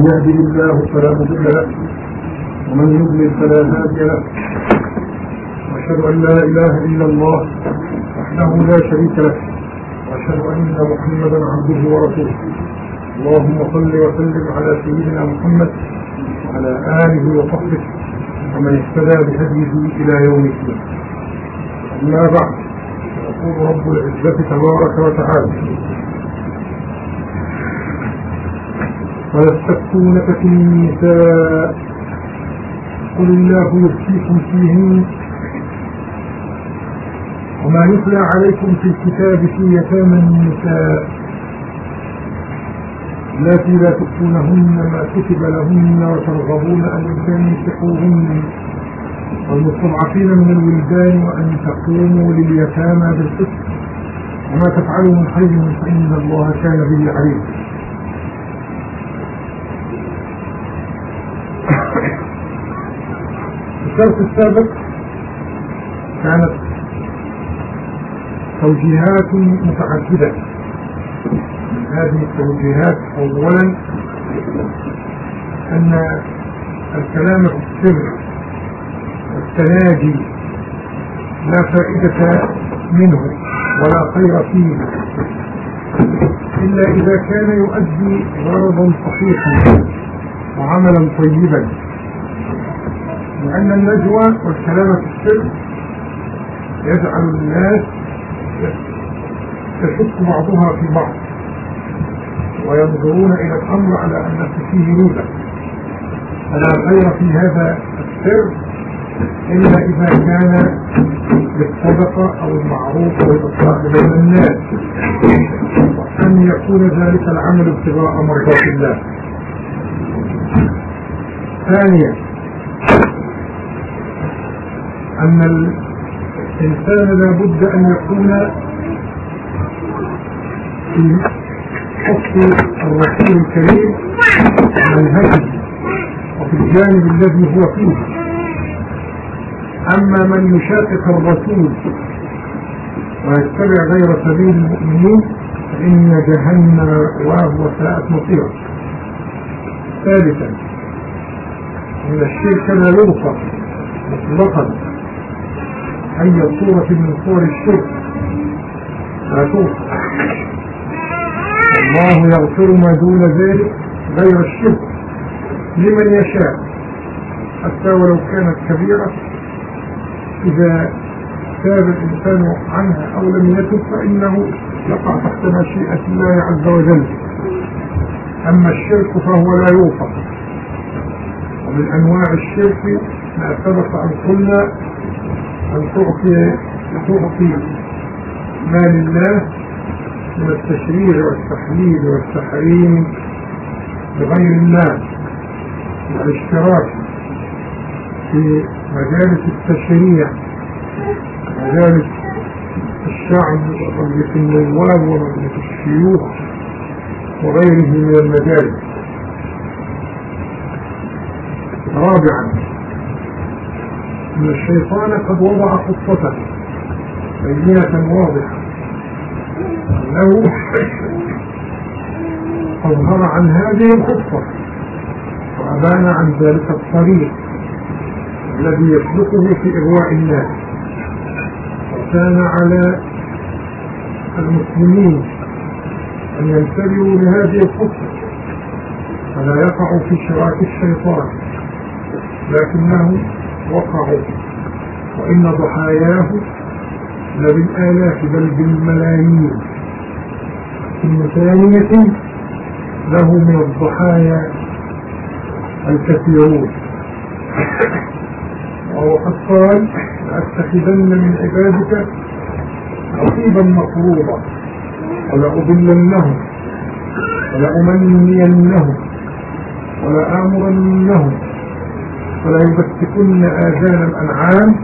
من يهده الله فلا مضل له ومن يضلل فلا هادي له. وأشهد أن لا إله إلا الله وحده لا شريك له وأشهد أن محمدا عبده ورسوله. اللهم صل وسلم على سيدنا محمد وعلى آله وصحبه ومن اهتدى بهديه إلى يوم الدين. أما بعد يقول رب العزة تبارك وتعالى ويستفتونك في النساء. قل الله يفتيكم فيهن وما يتلى عليكم في الكتاب في يتامى النساء. التي لا تؤتونهن ما كتب لهن وترغبون أن تنكحوهن والمستضعفين من الولدان وأن تقوموا لليتامى بالقسط. وما تفعلوا من خير فإن الله كان به عليما الدرس السابق كانت توجيهات متعددة. من هذه التوجيهات أولا أن الكلام في السر والتناجي لا فائدة منه ولا خير فيه. إلا إذا كان يؤدي غرضا صحيحا وعملا طيبا. لأن النجوى والكلام في السر يجعل الناس تشك بعضها في بعض وينظرون إلى الأمر على أن فيه نوبة فلا خير في هذا السر إلا إذا كان بالصدقة أو المعروف أو الإصلاح بين الناس وأن يكون ذلك العمل ابتغاء مرضات الله. ثانيا أن الإنسان لا بد أن يكون في حق الرسول الكريم منهجه وفي الجانب الذي هو فيه. أما من يشاقق الرسول ويتبع غير سبيل المؤمنين فإن جهنم وهو ساءت مصيرا ثالثا أن الشرك لا يغفر مطلقا. أي صورة من صور الشرك توصف الله يغفر ما دون ذلك غير الشرك لمن يشاء. حتى ولو كانت كبيرة إذا تاب الإنسان عنها أو لم يتب فإنه يقع تحت مشيئة الله عز وجل. أما الشرك فهو لا يوفق. ومن أنواع الشرك ما سبق أن قلنا أن تعطي تعطي ما لله من التشريع والتحليل والتحريم لغير الله والاشتراك في مجالس التشريع مجالس الشعب ومجلس النواب ومجلس الشيوخ وغيره من المجالس. رابعا أن الشيطان قد وضع خطته. بينة واضحة. انه أظهر عن هذه الخطة وأبان عن ذلك الطريق الذي يسلكه في إغواء الناس وكان على المسلمين أن ينتبهوا لهذه الخطة. فلا يقعوا في شراك الشيطان. لكنهم وقعوا وإن ضحاياه لبالآلاف بل بالملايين. ثم ثانية له من الضحايا الكثيرون. وهو قد قال لأتخذن من عبادك نصيبا مفروضا ولأضلنهم ولأمنينهم ولآمرنهم فلا يبتكن آذان الأنعام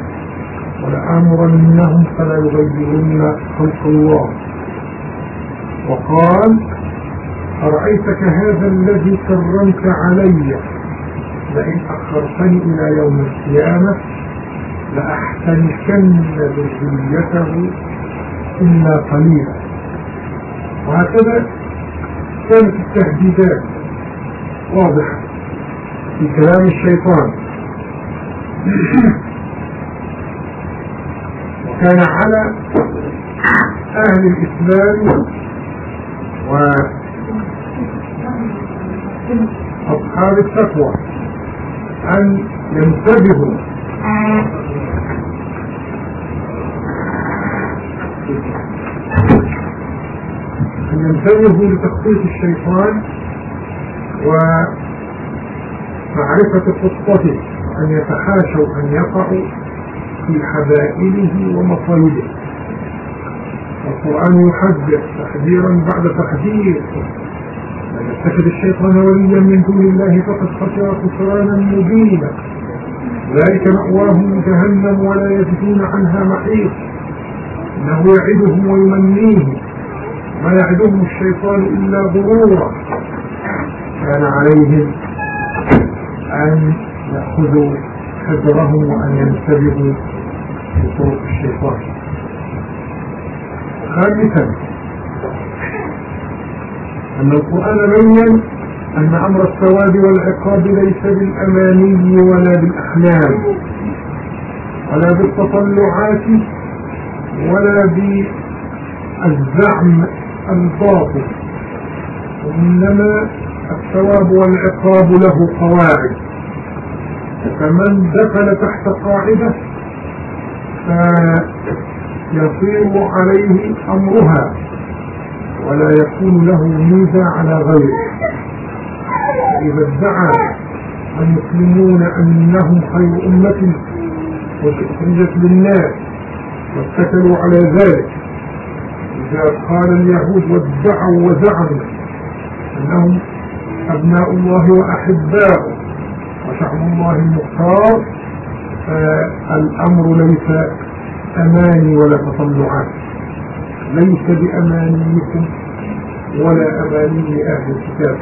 ولآمرنهم فلا يغيرن خلق الله. وقال أرأيتك هذا الذي كرمت علي؟ لئن أخرتني إلى يوم القيامة لأحتنكن ذريته إلا قليلا. وهكذا كانت التهديدات واضحة في كلام الشيطان. وكان على أهل الإسلام وأصحاب التقوى أن ينتبهوا. أن ينتبهوا لتخطيط الشيطان ومعرفة خطته أن يتحاشوا أن يقعوا في حبائله ومصايده القرآن يحذر تحذيرا بعد تحذير. من يتخذ الشيطان وليا من دون الله فقد خسر خسرانا مبينا. ذلك مأواهم جهنم ولا يجدون عنها محيط إنه يعدهم ويمنيهم. ما يعدهم الشيطان إلا غرورا. كان عليهم أن يأخذوا حذرهم وأن ينتبهوا لطرق الشيطان. خامسا أن القرآن بين أن أمر الثواب والعقاب ليس بالأماني ولا بالأحلام ولا بالتطلعات ولا بالزعم الباطل وإنما الثواب والعقاب له قواعد. فمن دخل تحت قاعدة فيصير عليه أمرها ولا يكون له ميزة على غيره. إذا ادعى المسلمون أنهم خير أمة وأخرجت للناس واتكلوا على ذلك إذا قال اليهود وادعوا وزعموا أنهم أبناء الله وأحباؤه وشعب الله المختار فالأمر ليس أماني ولا تطلعات. ليس بأمانيكم ولا أماني أهل الكتاب.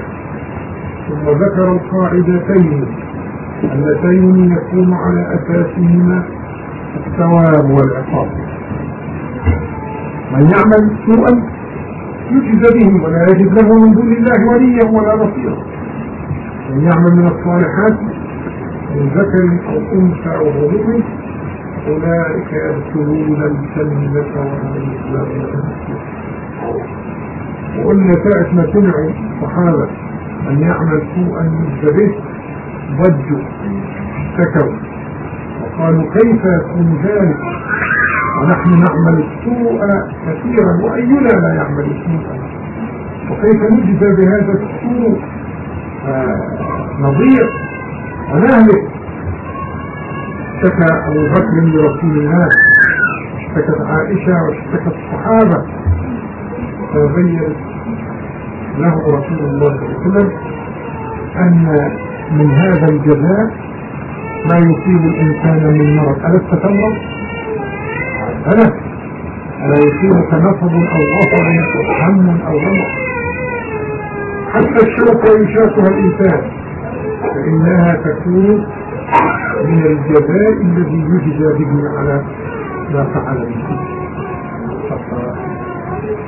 ثم ذكر القاعدتين اللتين يكون على أساسهما الثواب والعقاب. من يعمل سوءا يجز به ولا يجد له من دون الله وليا ولا نصيرا. من يعمل من الصالحات ذكر أو أنثى أو غضب أولئك يدخلون الجنة يسلمون وقلنا ساعة ما سمعوا الصحابة أن يعمل سوءا يجز به ضجوا اشتكوا. وقالوا كيف يكون ذلك؟ ونحن نعمل السوء كثيرا وأينا لا يعمل السوء وكيف نجزى بهذا السوء؟ نضيع ونهلك اشتكى أبو بكر لرسول الله. اشتكت عائشة واشتكت الصحابة. فبين له رسول الله صلى الله عليه وسلم أن من هذا الجزاء ما يصيب الإنسان من مرض. ألست تمرض؟ ألا ألا يصيبك نصب أو غصب أو هم أو غمر. حتى الشوكة يشاكها الإنسان. فإنها تكون من الجزاء الذي يجزى به على ما فعل به.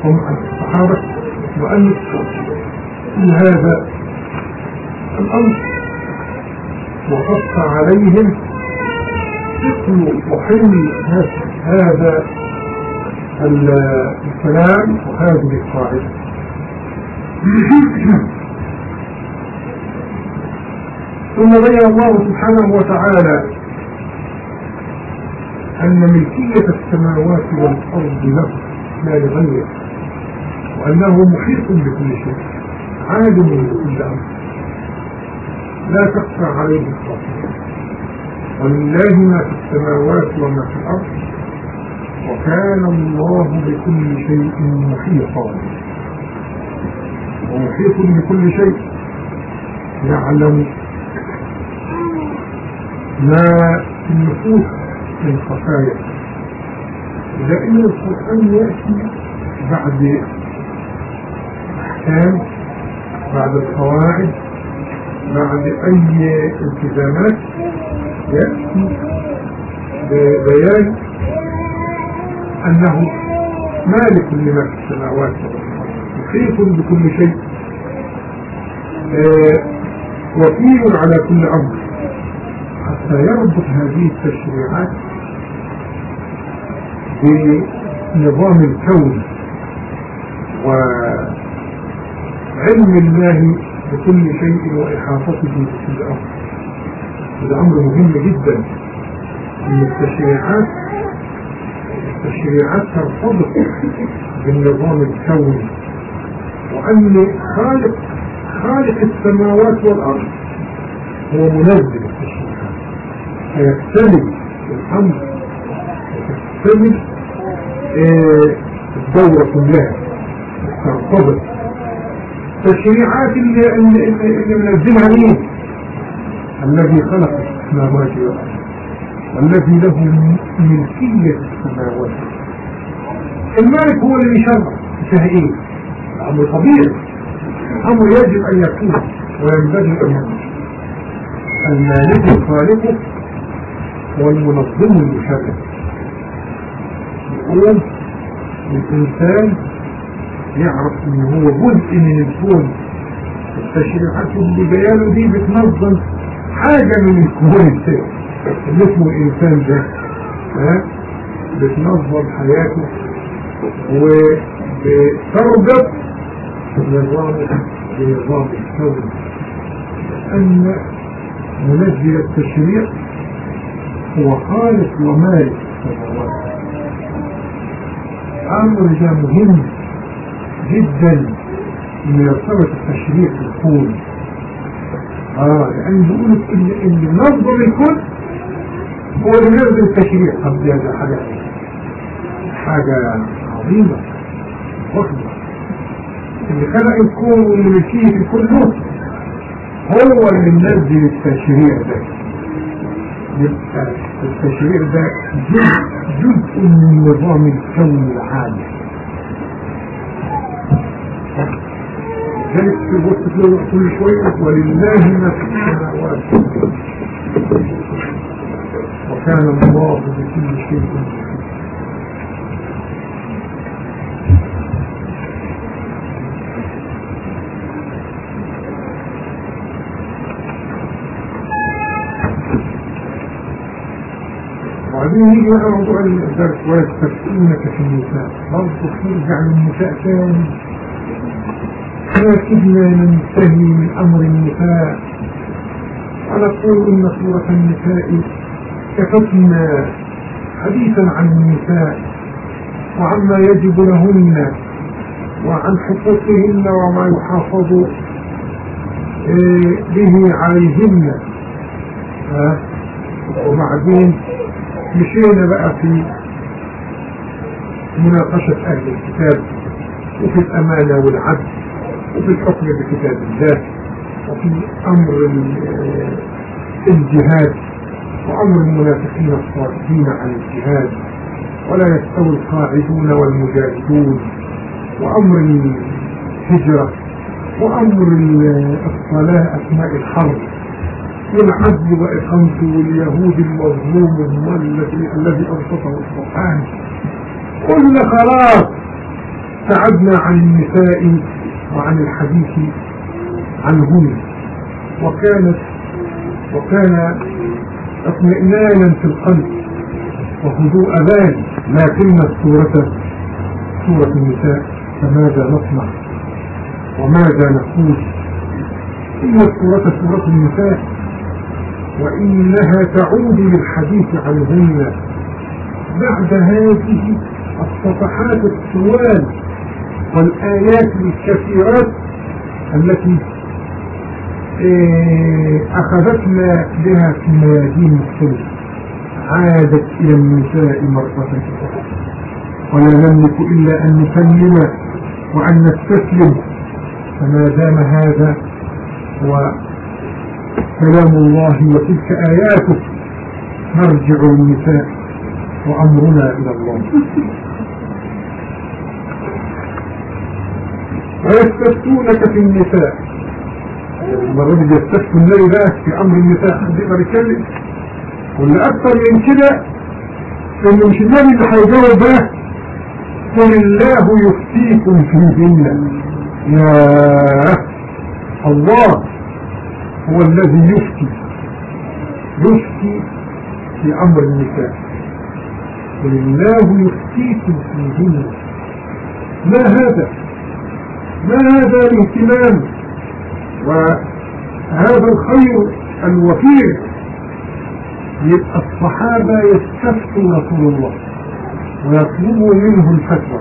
هم الصحابة وأن في هذا الأمر وقص عليهم ثقل وحمل هذا الكلام وهذه القاعدة. ثم بين الله سبحانه وتعالى أن ملكية السماوات والأرض له لا لغيره وأنه محيط بكل شيء عالم بكل أمر. لا تخفى عليه الخاطئة ولله ما في السماوات وما في الأرض وكان الله بكل شيء محيطا. ومحيط بكل شيء يعلم ما في النفوس من خفايا لأن القرآن يأتي بعد أحكام بعد القواعد بعد أي التزامات يأتي ببيان أنه مالك لما في السماوات محيط بكل شيء وكيل على كل أمر. حتى يربط هذه التشريعات بنظام الكون وعلم الله بكل شيء وإحاطته بكل أمر هذا أمر مهم جدا. أن التشريعات التشريعات ترتبط بالنظام الكوني وأن خالق خالق السماوات والأرض هو التشريعات فيكتمل الأمر وتكتمل آه، الدورة كلها ترتبط. التشريعات اللي, اللي, منزلها مين الذي خلق السماوات والأرض. والذي له ملكية السماوات الملك هو اللي يشرع فيها إيه الأمر طبيعي. الأمر يجب أن يكون وينبغي أن يكون. المالك الخالق والمنظم المشرع يقول الإنسان يعرف ان هو جزء من الكون. التشريعات اللي بيانه دي بتنظم حاجة من الكون اللي اسمه الإنسان ده ها بتنظم حياته وبتربط نظامه بنظام الكون. أن منزل التشريع هو خالق ومالك. السماوات أمر ده مهم جدا يرتبط التشريع في الكون آه لأن بيقولوا ان اللي نظم الكون هو اللي بينزل التشريع طب دي هذا حاجة حاجة عظيمة وخمه اللي خلق الكون واللي مشيه في كله هو اللي منزل التشريع ده. يبقى التشريع ده جزء, جزء من نظام الكون العام ذلك تبص تلاقي كل شوية ولله ما في السماوات. وكان الله بكل شيء يجي بقى موضوع الدرس ويستفتونك في النساء برضه ترجع للنساء تاني ما كدنا ننتهي من أمر النساء ونقول إن سورة النساء كفتنا حديثا عن النساء وعما يجب لهن وعن حقوقهن وما يحافظ به عليهن وبعدين مشينا بقى في مناقشة أهل الكتاب وفي الأمانة والعدل وفي الحكم بكتاب الله وفي أمر الجهاد وأمر المنافقين الصادقين عن الجهاد ولا يستوي القاعدون والمجاهدون وأمر الهجرة وأمر الصلاة أثناء الحرب. والعدل وإقامته واليهود المظلوم الذي الذي أبسطه القرآن. قلنا خلاص سعدنا عن النساء وعن الحديث عنهن وكانت وكان اطمئنانا في القلب وهدوء بال لكن السورة سورة النساء فماذا نصنع؟ وماذا نقول؟ إن السورة سورة النساء. وإنها تعود للحديث عنهن بعد هذه الصفحات الطوال والآيات الكثيرات التي أخذتنا بها في ميادين مختلفة عادت إلى النساء مرة أخرى. ولا نملك إلا أن نسلم وأن نستسلم. فما دام هذا هو كلام الله وتلك آياته نرجع للنساء وأمرنا إلى الله. ويستفتونك في النساء؟ المرة دي يستفتوا النبي بقى في أمر النساء حد يقدر يتكلم واللي أكثر من كده؟ إنه مش النبي اللي هيجاوب بقى قل الله يفتيكم فيهن يا الله. هو الذي يفتي يفتي في أمر النساء. ولله يفتيكم فيهن ما هذا؟ ما هذا الاهتمام؟ وهذا الخير الوفير يبقى الصحابة يستفتوا رسول الله ويطلبوا منه الفتوى.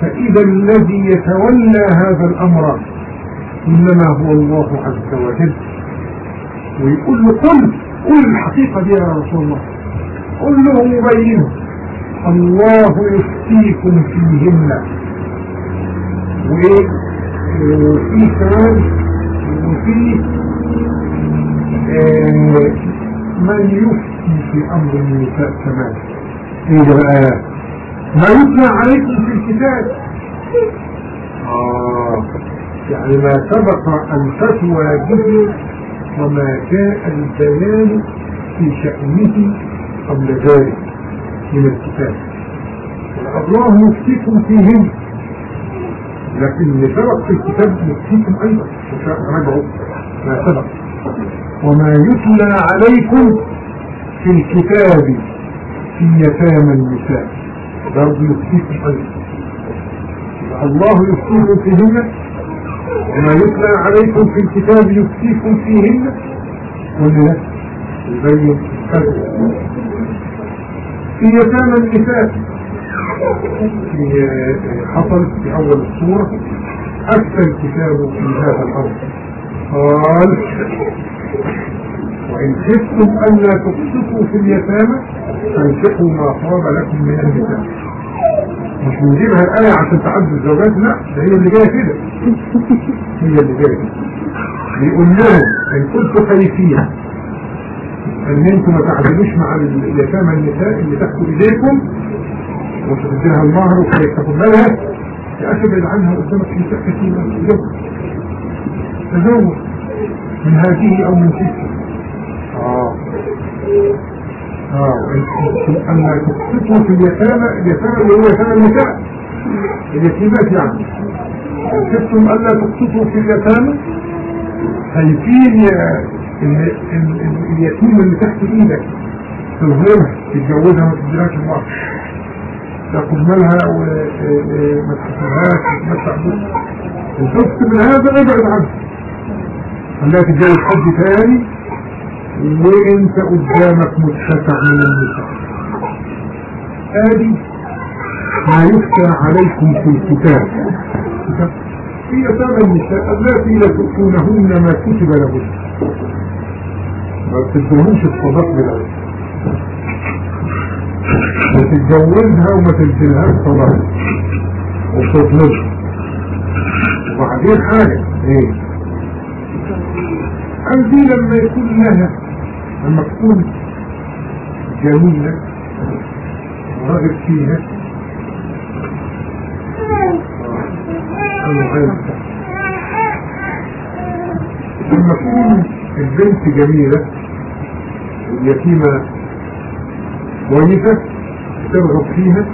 فإذا الذي يتولى هذا الأمر إنما هو الله عز وجل. ويقول له قل قل الحقيقة دي يا رسول الله. قل له مبينة. الله يفتيكم فيهن. وإيه؟ وفي كمان وفي آه من يفتي في أمر النساء كمان. ده بقى؟ ما يتلى عليكم في الكتاب. آه. يعني ما سبق الفتوى به وما جاء البيان في شأنه قبل ذلك من الكتاب. الله يفتيكم فيهم لكن اللي سبق في الكتاب يفتيكم أيضا رجعوا ما سبق. وما يتلى عليكم في الكتاب في يتامى النساء. برضه يفتيكم أيضا. الله يفتيكم فيهن وما يتلى عليكم في الكتاب يفتيكم فيهن. ولا يبين في يتامى النساء. في حصلت في أول الصورة أفتى الكتاب في هذا الامر قال وإن خفتم الا تقسطوا في اليتامى فانفقوا ما طاب لكم من النساء. مش بنجيبها الآية عشان تعدد الزوجات لا ده هي اللي جاية كده. هي اللي جاية. كده بيقول لهم أن كنتوا خايفين أن أنتوا ما تعدلوش مع اليتامى النساء اللي تحت ايديكم وتديها المهر بالها يا أخي ابعد عنها قدامك نساء كثيرة تزوج من هذه أو من تلك آه. آه. اما تقسطوا في اليتامى اليتامى اللي هو يتامى النساء. اليتيمات يعني. خفتم الا تقسطوا في اليتامى؟ خايفين اليتيمة اللي تحت إيدك تظلمها تتجوزها ما تديلهاش المهر تاخد مالها وما تحسبهاش وتمتع بها الخفت من هذا ابعد عنه. خليها تتجوز حد تاني وانت قدامك متسع من النساء ادي ما يفتى عليكم في الكتاب. في يتامى النساء التي لا تؤتونهن ما كتب لهن. ما تدهمش الصداق بالعلم وتتجوزها وما تديلهاش صداق وتطلبها وبعدين حاجة. إيه؟ عندي لما يكون لها. لما تكون جميلة راغب فيها. لما تكون البنت جميلة اليتيمة كويسة ترغب فيها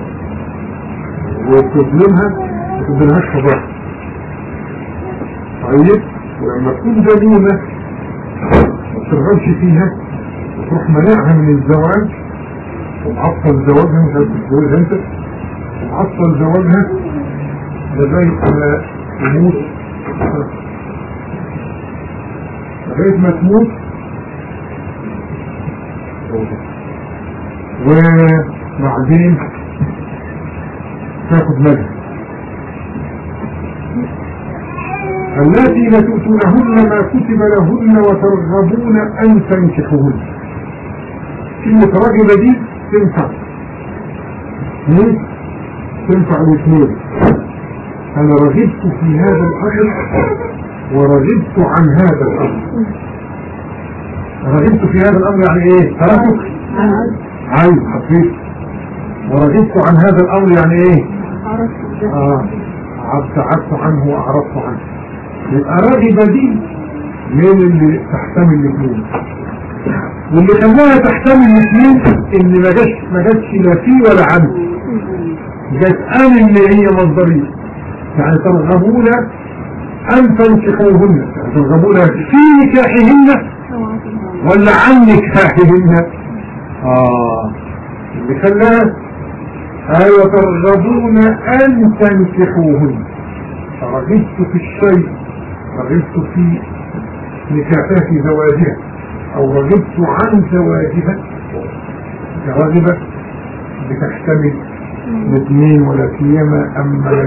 وتظلمها وتدلهاش فضاء طيب ولما تكون جميلة ما ترغبش فيها. وتروح منعها من الزواج. وتعطل زواجها مش هتتجوزها انت وتعطل زواجها لغاية ما تموت. لغاية ما تموت. وبعدين تاخد مالها التي لا تؤتونهن ما كتب لهن وترغبون أن تنكحوهن. كلمة راجبة دي تنفع. تنفع الاثنين. أنا رغبت في هذا الامر ورغبت عن هذا الأمر. رغبت في هذا الأمر يعني إيه؟ تركك. عايز حقيقي ورغبت عن هذا الأمر يعني إيه؟ آه ابتعدت عنه وأعرضت عنه. يبقى راغبة دي من اللي تحتمل الاثنين. واللي خلاها تحتمل الاثنين ان ما جاش ما جاتش لا فيه ولا عنه جت إن اللي هي مصدرية. يعني ترغبون أن تنكحوهن ترغبون في نكاحهن ولا عن نكاحهن. آه. اللي خلاها أيوة ترغبون أن تنكحوهن رغبت في الشيء رغبت في نكاحها في زواجها. أو رغبت عن زواجها رغبة بتحتمل الاثنين ولا سيما أما لا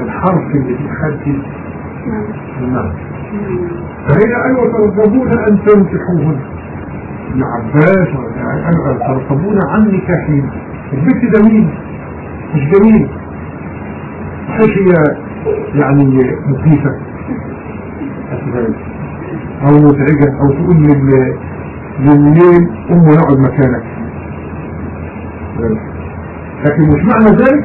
الحرف اللي بيحدد النعم فهي أيوة ترغبون أن تنكحوهن. ابن عباس أيوة ترغبون عن نكاحهن. البنت ده مين مش جميل مش هي يعني مخيفة. أو مزعجة أو تقول لل... امه نقعد مكانك. لكن مش معنى ذلك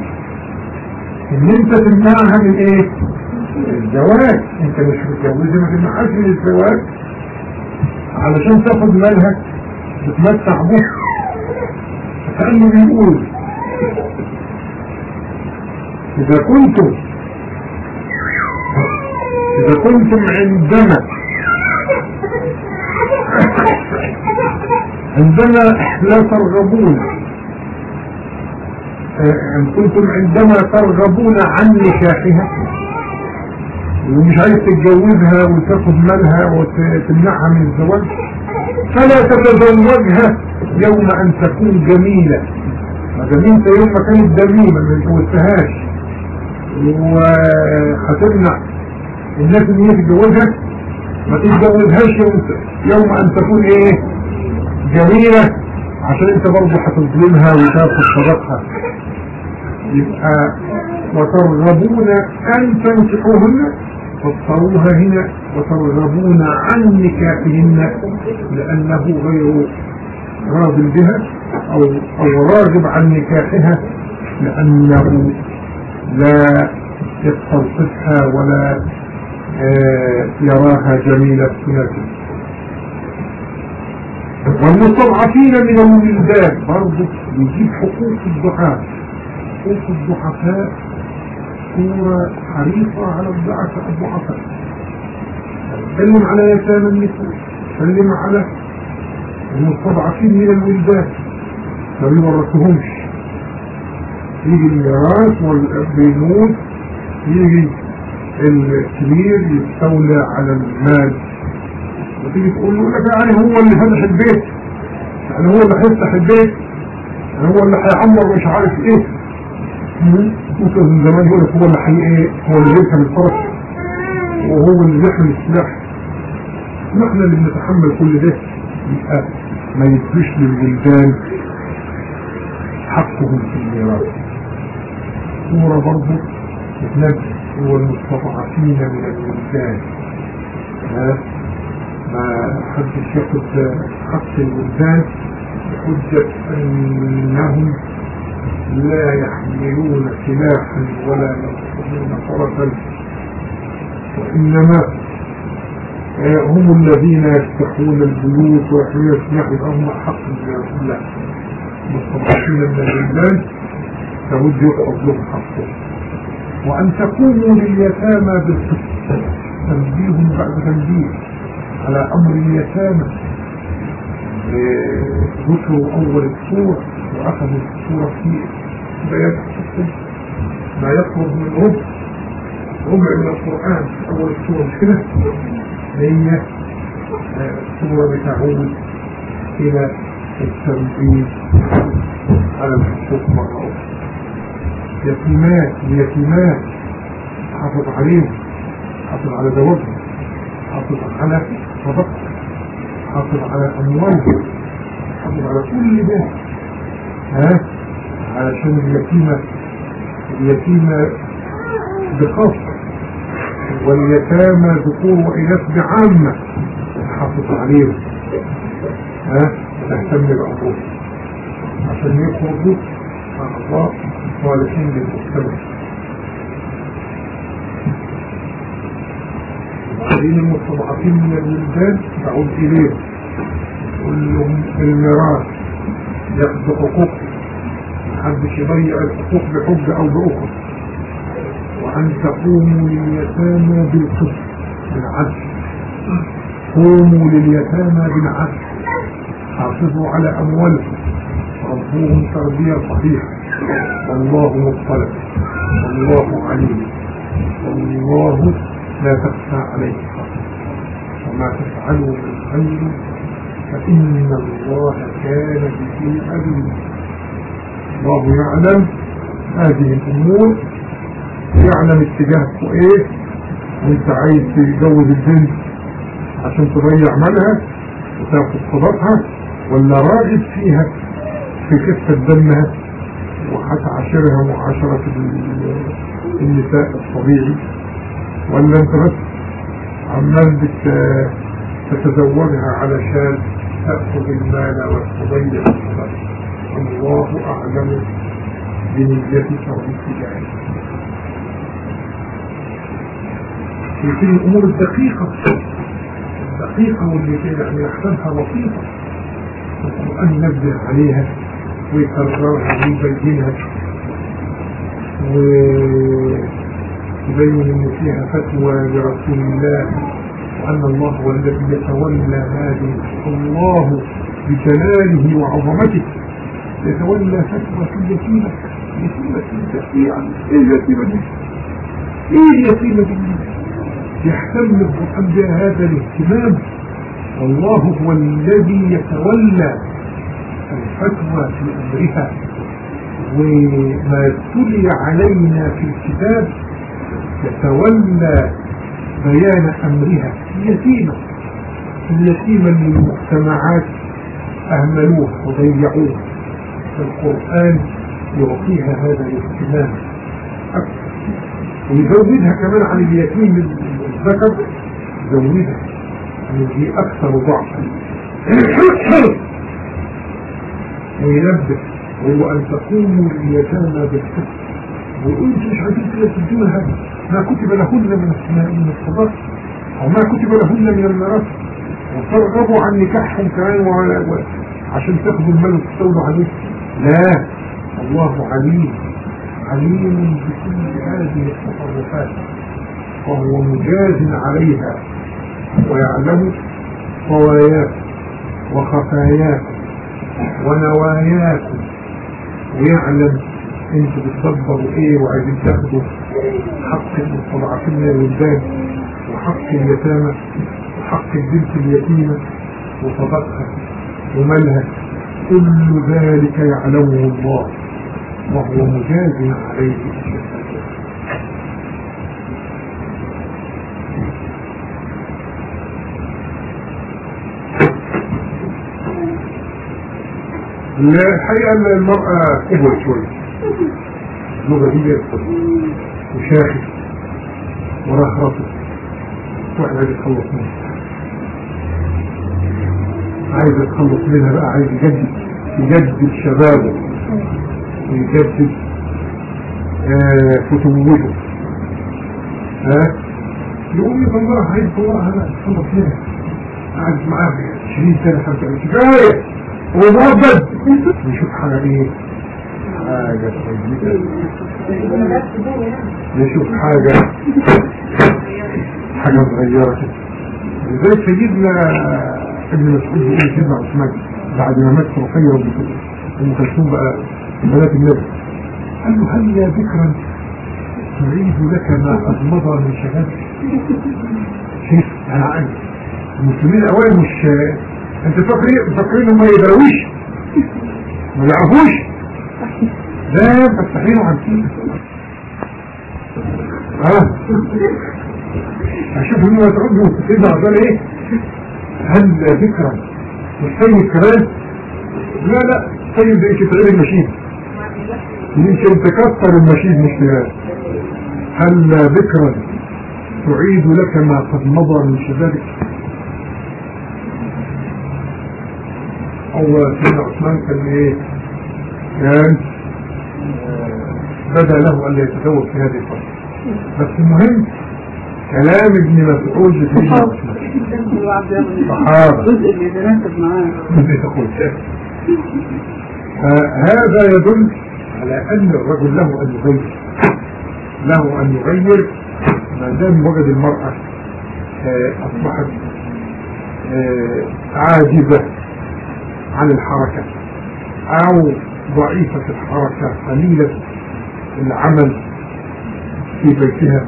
إن أنت تمنعها من إيه الزواج أنت مش متجوزة ما تمنعهاش من الزواج علشان تاخد مالها تتمتع به كأنه بيقول إذا كنتم إذا كنتم عندما عندما لا ترغبون إن كنتم عندما ترغبون عن نكاحها ومش عايز تتجوزها وتاخد مالها وتمنعها من الزواج فلا تتزوجها يوم أن تكون جميلة. ما دام انت يوم ما كانت دميمة ما اتجوزتهاش. وهتمنع الناس اللي هي تتجوزها ما تتجوزهاش يوم أن تكون إيه؟ جميلة عشان انت برضه هتظلمها وتاخد صدقها. يبقى وترغبون أن تنكحوهن فاضطروها هنا وترغبون عن نكاحهن لأنه غير راض بها أو أو راغب عن نكاحها لأنه لا يستوصفها ولا آه يراها جميلة نفسه والمستضعفين من الولدان برضه يجيب حقوق الضعاف حقوق الضعفاء صورة حريصة على الضعفاء الضعفاء. تكلم على يتامى النساء تكلم على المستضعفين من الولدان ما بيورثهمش. يجي الميراث والبيموت يجي الكبير يستولى على المال. وتيجي تقول لك يعني هو اللي فتح البيت. يعني هو اللي هيفتح البيت. يعني هو اللي هيعمر مش عارف إيه. ممكن من زمان يقول لك هو اللي حي إيه؟ هو اللي بيركب الفرس وهو اللي بيحمل السلاح. نحن اللي بنتحمل كل ده. يبقى ما يدفش للولدان حقهم في الميراث. صورة برضه بتنبه هو المستضعفين من الولدان ما حدش ياخد حق الولدان بحجة أنهم لا يحملون سلاحا ولا ينصبون فرسا وإنما هم الذين يفتحون البيوت ويحملون السلاح هم حق الله. مستضعفين من الولدان فود يقعد لهم حقهم وأن تقوموا لليتامى بالقسط تنبيه بعد تنبيه. على أمر اليتامى. ذكروا أول السورة وأخذوا السورة في حقوقهم ما يقرب من ربع ربع من القرآن في أول السورة مش كده هي السورة بتعود إلى التنبيه على الحقوق مرة أخرى يتيمات. اليتيمات حافظ عليهم حافظ على زواجهم حافظ على صدقهم حافظ على أموالهم حافظ على كل ده. ها؟ علشان اليتيمة اليتيمة بخاصة واليتامى ذكور وإناث بعامة. حافظ عليهم. ها؟ تهتم بأمرهم عشان يخرجوا أعضاء صالحين للمجتمع. الذين المستضعفين من الولدان تعود إليهم تقول لهم الميراث. ياخذوا حقوقهم محدش يضيع الحقوق بحجة أو بأخرى. وأن تقوموا لليتامى بالقسط بالعدل. قوموا لليتامى بالعدل. حافظوا على أموالكم. ربوهم تربية صحيحة. والله مطلع والله عليم. والله لا تخفى عليه وما تفعلوا من خير فإن الله كان به عليما الله يعلم هذه الأمور يعلم اتجاهك إيه؟ وانت عايز تجوز البنت عشان تضيع مالها وتاخد صداقها ولا راغب فيها في كفة دمها وهتعاشرها معاشرة النساء الطبيعي؟ ولا انت بس عمال تتزوجها علشان تأخذ المال وتضيع الله أعلم بنيتك واتجاهك. في الأمور الدقيقة الدقيقة واللي يعني يحسبها لطيفة القرآن ينبه عليها ويكررها ويبينها ويبين ان فيها فتوى لرسول الله وأن الله هو الذي يتولى هذه الله بجلاله وعظمته. يتولى فتوى في اليتيمة يتيمة يعني إيه اليتيمة دي إيه اليتيمة دي يهتم القرآن بهذا الاهتمام. الله هو الذي يتولى الفتوى في أمرها. وما تلي علينا في الكتاب يتولى بيان أمرها اليتيمة اليتيمة اللي المجتمعات أهملوها وضيعوها. القرآن يعطيها هذا الاهتمام أكثر. ويزودها كمان عن اليتيم الذكر. يزودها يعني دي أكثر ضعفا. وينبه وهو أن تقوموا اليتامى بالحق. وأنتم مش عايزين كده تدوها ما كتب لهن من من الصدق أو ما كتب لهن من الميراث وترغبوا عن نكاحهم كمان عشان تاخدوا المال وتستولوا عليه. لا. الله عليم. عليم بكل هذه التصرفات. وهو مجاز عليها. ويعلم طواياكم وخفاياكم ونواياكم ويعلم أنتوا بتصبروا إيه وعايزين تاخدوا حق المستضعفين الولدان وحق اليتامى وحق البنت اليتيمة وصدقها ومالها كل ذلك يعلمه الله وهو مجاز عليه. الحقيقة إن المرأة كبرت شوية. اللغة دي وشاخت ورخرطت واحد عايز يتخلص منها. عايز يتخلص منها بقى عايز يجدد يجدد شبابه ويجدد آه فتوته ها؟ يقوم يطلعها عايز يطلعها لا يتخلص منها. قاعد معاه 20 سنة 25 كفاية هو مؤبد نشوف حاجة إيه؟ حاجة. نشوف حاجة. حاجة صغيرة زي سيدنا ابن مسعود بيقول سيدنا عثمان بعد ما مات رقية أم كلثوم بقى بنات النبي. قال له هل يا ذكرا نعيد لك ما قد مضى من شهادة؟ شيخ أنا عارف. المسلمين الاوائل مش أنت فاكرين فاكرين هم يدرويش؟ ما يعرفوش؟ لا فتحين وعارفين آه أشوف هم يتعبوا سيدنا عبدال إيه؟ هل ذكرا مش سيد كمان لا لا. سيد إيش تغير المشيد يمكن تكسر المشيد مش تغير هل ذكرا تعيد لك ما قد مضى من شبابك؟ هو سيدنا عثمان كان إيه؟ كان بدا له أن يتزوج في هذه الفترة بس المهم كلام ابن مسعود في صحابة. جزء اللي يتناسب معاه فهذا يدل على أن الرجل له أن يزوج له أن يغير ما دام وجد المرأة آه، أصبحت آه، عاجزة عن الحركة أو ضعيفة الحركة قليلة. العمل في بيتها.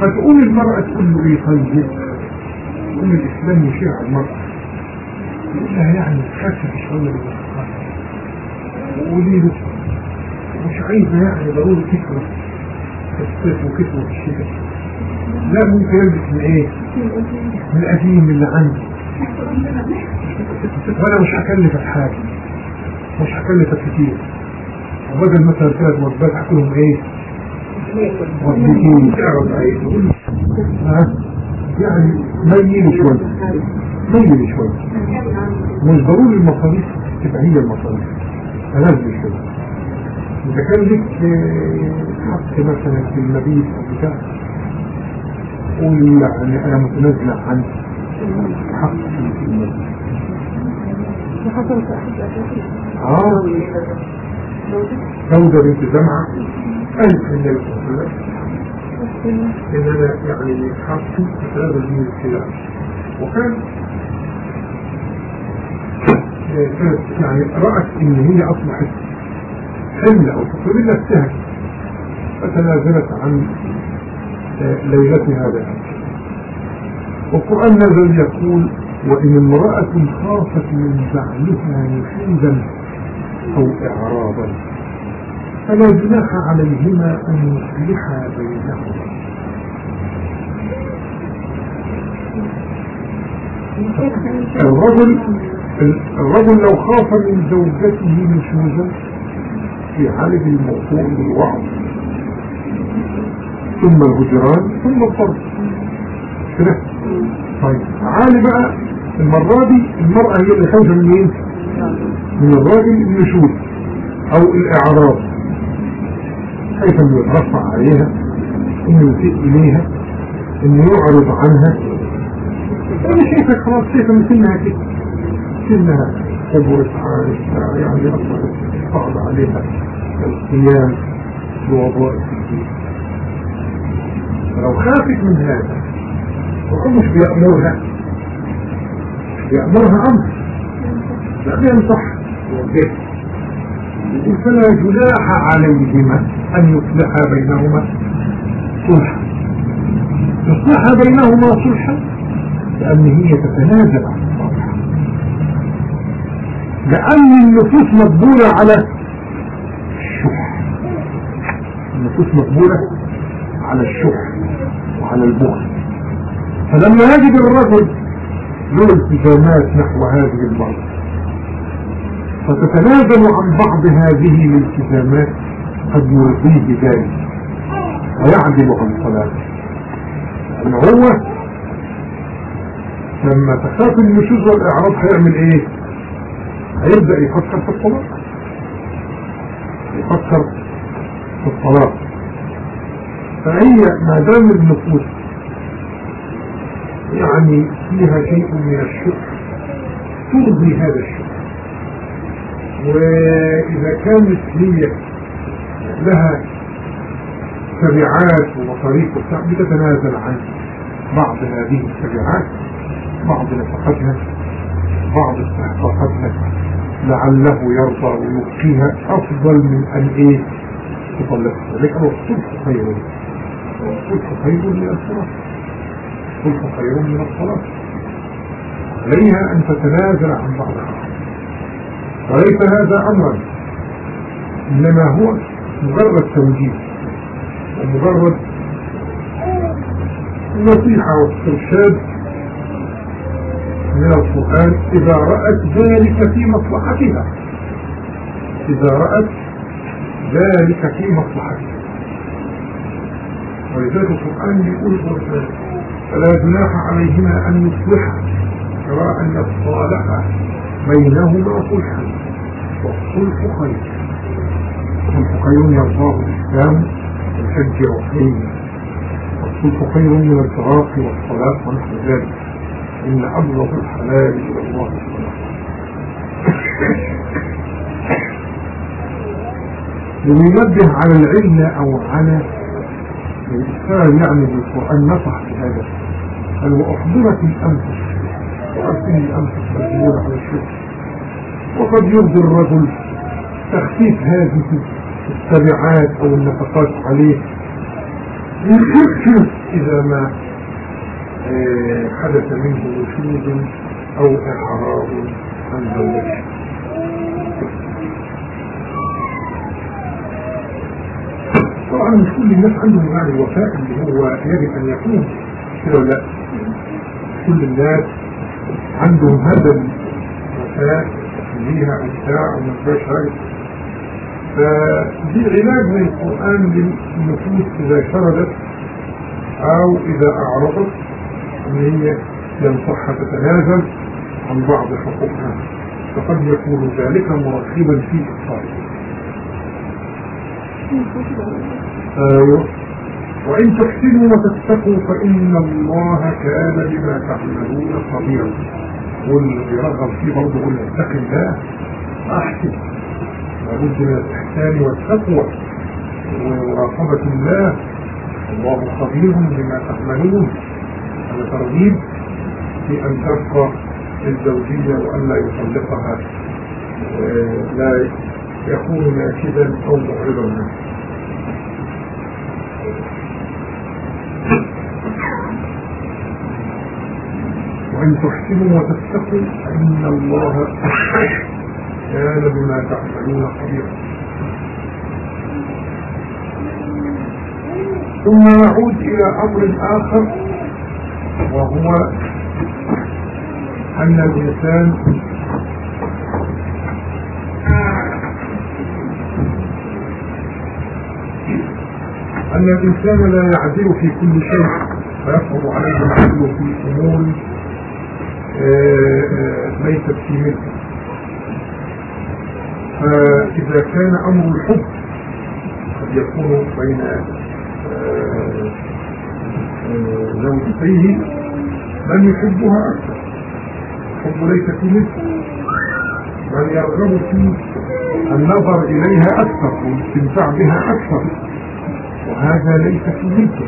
فتقول المرأة تقول له إيه طيب تقول الإسلام يشيع المرأة. يقول لها يعني تخفف شوية من وقولي له مش عايزة يعني ضروري كسوة في الصيف وكسوة في الشتاء لا ممكن يلبس من إيه؟ من القديم اللي عندي وأنا مش هكلفك حاجة مش هكلفك كتير وبدل مثلا ثلاث وجبات هاكلهم إيه؟ وجبتين ها؟ يعني ميل شوية. ميل شوية. مش ضروري المصاريف تبقى هي المصاريف. تنزل شوية. إذا كان لك حق مثلا في المبيت أو بتاع قولي يعني أنا متنازلة عن حق في المبيت آه. سودة بنت جمعة قالت وسلم إن أنا يعني حقي أتنازل من الخلاف وكان يعني رأت إن هي أصبحت حمل أو تقول نفسها فتنازلت عن ليلتها هذا. والقرآن نزل يقول وإن امرأة خافت من بعلها نشوزا أو إعراضا. فلا جناح عليهما أن يصلحا بينهما. الرجل الرجل لو خاف من زوجته نشوزا في حالة الموضوع بالوعظ. ثم الهجران ثم الطرد. كده طيب تعالي بقى. المرة دي المرأة هي اللي خايفة من مين؟ من الراجل النشوز أو الاعراض خايفة انه يترفع عليها؟ انه يسيء إليها؟ انه يعرض عنها؟ أنا شايفك خلاص؟ شايفة من سنها كده؟ سنها كبرت يعني اصبحت صعب عليها القيام بوظائف لو خافت من هذا وهو مش بيأمرها بيأمرها أمر. يوجه يقول فلا جناح عليهما أن يصلحا بينهما صلحا. يصلحا بينهما صلحا لأن هي تتنازل عن الصالح لأن النفوس مقبولة على الشح. النفوس مقبولة على الشح وعلى البخل. فلما يجد الرجل له التزامات نحو هذه المرأة فتتنازل عن بعض هذه الالتزامات قد يرضيه ذلك ويعدل عن صلاته. لأن هو لما تخاف النشوز والإعراض هيعمل إيه؟ هيبدأ يفكر في الطلاق يفكر في الطلاق فهي ما دام النفوس يعني فيها شيء من الشكر ترضي هذا الشكر وإذا كانت هي لها تبعات ومصاريف وبتاع بتتنازل عن بعض هذه التبعات بعض نفقتها بعض استحقاقاتها لعله يرضى ويبقيها أفضل من أن إيه؟ تطلقها لكن الصلح خير الصلح خير من الصلاة الصلح خير من الصلاة. عليها أن تتنازل عن بعضها. وليس هذا أمرا؟ إنما هو مجرد توجيه ومجرد نصيحة واسترشاد من القرآن إذا رأت ذلك في مصلحتها. إذا رأت ذلك في مصلحتها. ولذلك القرآن يقول فلا جناح عليهما أن يصلحا سواء أن يصالحا. بينهما صلحا. والصلح خير. الصلح خير يرضاه الإسلام ويشجع فيه والصلح خير من الفراق والصلاة ونحو ذلك. إن أبغض الحلال إلى الله الصلاة لننبه على العلة أو على الإسلام يعني بالقرآن نصح بهذا. قال وأحضرت الأنفس. وأرسل الأنفس مجبورة على وقد يرضي الرجل تخفيف هذه التبعات أو النفقات عليه إذا ما آه، حدث منه نشوز أو إعراض عن زوجته. طبعا مش كل الناس عندهم معنى الوفاء اللي هو يجب أن يكون كده ولا لا كل الناس عندهم هذا ليها وما فيهاش حاجة فدي علاج من القرآن للنفوس إذا شردت أو إذا أعرضت أن هي ينصحها تتنازل عن بعض حقوقها فقد يكون ذلك مرغبا في إصرارها أيوه وإن تحسنوا وتتقوا فإن الله كان بما تعملون خبيرا. واللي يرغب فيه برضه يقول اتق الله أحسن لابد من الإحسان والتقوى. ومراقبة الله الله خبير بما تعملون هذا ترغيب في أن تبقى الزوجية وأن لا يطلقها لا يكون ناشدا أو معرضا. منه وأن تحسنوا وتتقوا فإن الله كان بما تعملون خبيرا ثم نعود إلى أمر آخر وهو أن الإنسان أن الإنسان لا يعدل في كل شيء فيصعب عليه العدل في أمور ليست في ملكه فإذا كان أمر الحب قد يكون بين زوجتيه من يحبها أكثر؟ الحب ليس في ملكه من يرغب في النظر إليها أكثر والاستمتاع بها أكثر وهذا ليس في ملكه.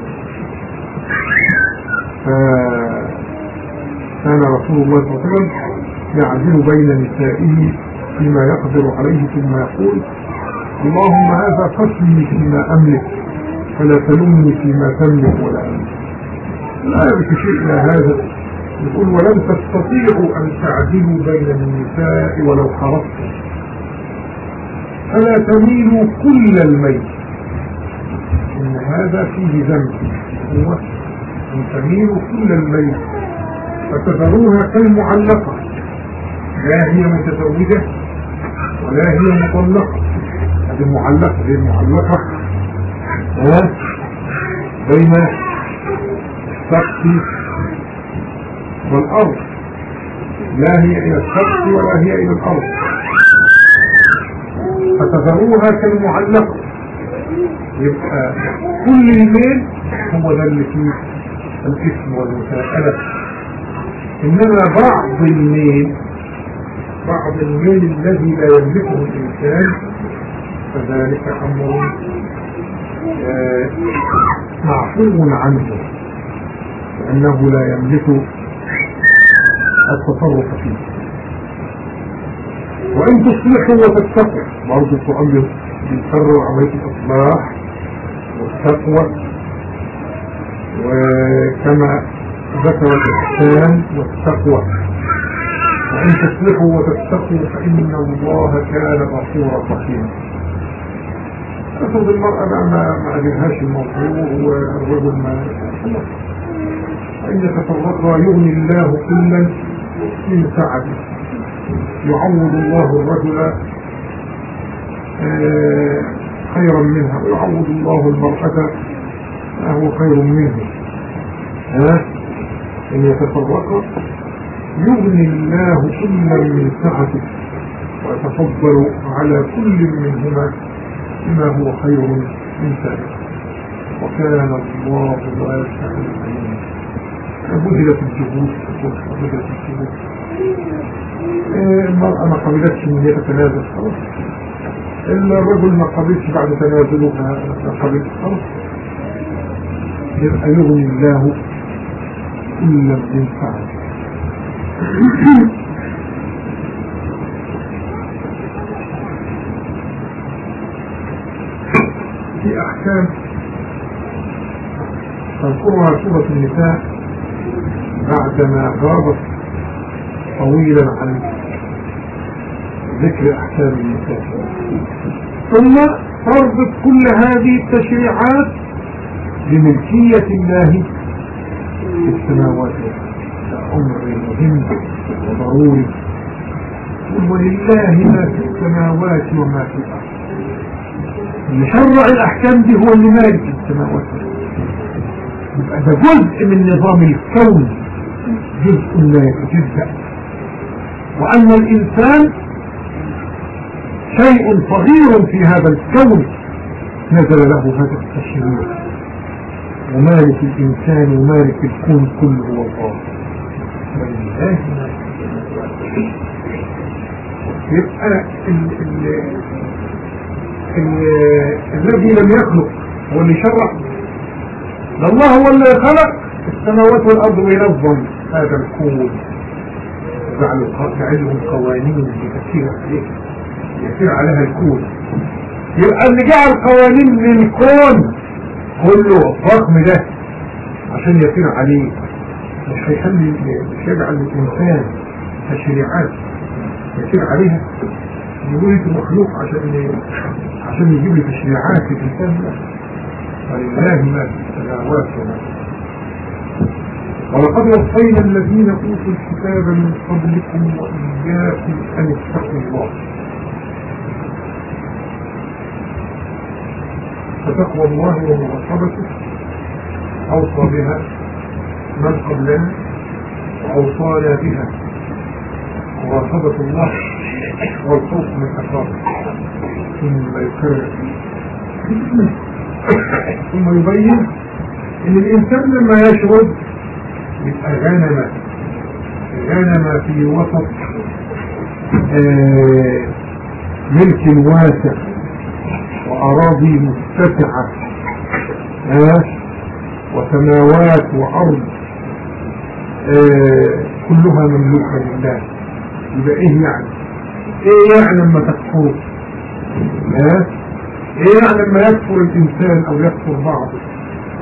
كان رسول الله صلى الله عليه وسلم يعدل بين نسائه فيما يقدر عليه ثم يقول اللهم هذا قسمي فيما أملك فلا تلمني فيما تملك ولا أملك. لا إلى هذا. يقول ولن تستطيعوا أن تعدلوا بين النساء ولو حرصتم فلا تميلوا كل الميل إن هذا فيه ذنب. هو أن تميلوا كل الميل فتذروها كالمعلقة لا هي متزوجة ولا هي مطلقة. هذه المعلقة هذه المعلقة بين السقف والأرض. لا هي إلى السقف ولا هي إلى الأرض. فتذروها كالمعلقة. يبقى كل الميل هو ده اللي فيه الاسم والمساءلة. إنما بعض الميل بعض الميل الذي لا يملكه الإنسان فذلك أمر معفو عنه لأنه لا يملك التصرف فيه. وإن تصلحوا وتتقوا برضه القرآن بيكرر عملية الإصلاح والتقوى وكما ذكر الإحسان والتقوى. وإن تصلحوا وتتقوا فإن الله كان غفورا رحيما. أخذ المرأة بقى ما ما عجبهاش الموضوع والرجل ما فإن يتفرقا يغني الله كلا من سعته يعوض الله الرجل خيرا منها. ويعوض الله المرأة ما هو خير منه. ها؟ إن يتفرقا يغني الله كلا من سعته ويتفضل على كل منهما بما هو خير من ذلك. وكان الله واسعا عليما بذلت الجهود بذلت الجهود المرأة ما قبلتش ان هي تتنازل خلاص. الرجل ما قبلش بعد تنازله ما قبلش خلاص. يبقى يغني الله من فعل في أحكام تذكرها سورة النساء بعدما غابت طويلا عن ذكر أحكام النساء. ثم تربط كل هذه التشريعات بملكية الله في السماوات أمر مهم وضروري ولله ما في السماوات وما في الأرض. اللي شرع الأحكام دي هو اللي مالك السماوات يبقى ده جزء من نظام الكون. جزء لا يتجزأ. وأن الإنسان شيء صغير في هذا الكون نزل له هذا التشريع. ومالك الإنسان ومالك الكون كله هو الله يبقى ال ال ال الذي لم يخلق هو اللي شرع الله هو اللي خلق السماوات والأرض وينظم هذا الكون. جعلهم قوانين لتسير عليه. يسير عليها الكون. يبقى اللي جعل قوانين للكون كله الضخم ده عشان يسير عليه. مش هيخلي مش يجعل الإنسان تشريعات يسير عليها. يقول انت مخلوق عشان عشان يجيب لي تشريعات الإنسان. ولله ما في السماوات وما ولقد وصينا الذين أوتوا الكتاب من قبلكم وإياكم أن اتقوا الله. فتقوى الله ومراقبته أوصى بها من قبلنا وأوصانا بها. مراقبة الله والخوف من أثاره ثم يكرر. ثم يبين إن الإنسان لما يشرب يبقى غنم غنم في وسط آه ملك واسع وأراضي متسعة آه وسماوات وأرض. آه كلها مملوكة لله. يبقى إيه يعني؟ إيه يعني لما تكفر؟ آه إيه يعني لما يكفر الإنسان أو يكفر بعضه؟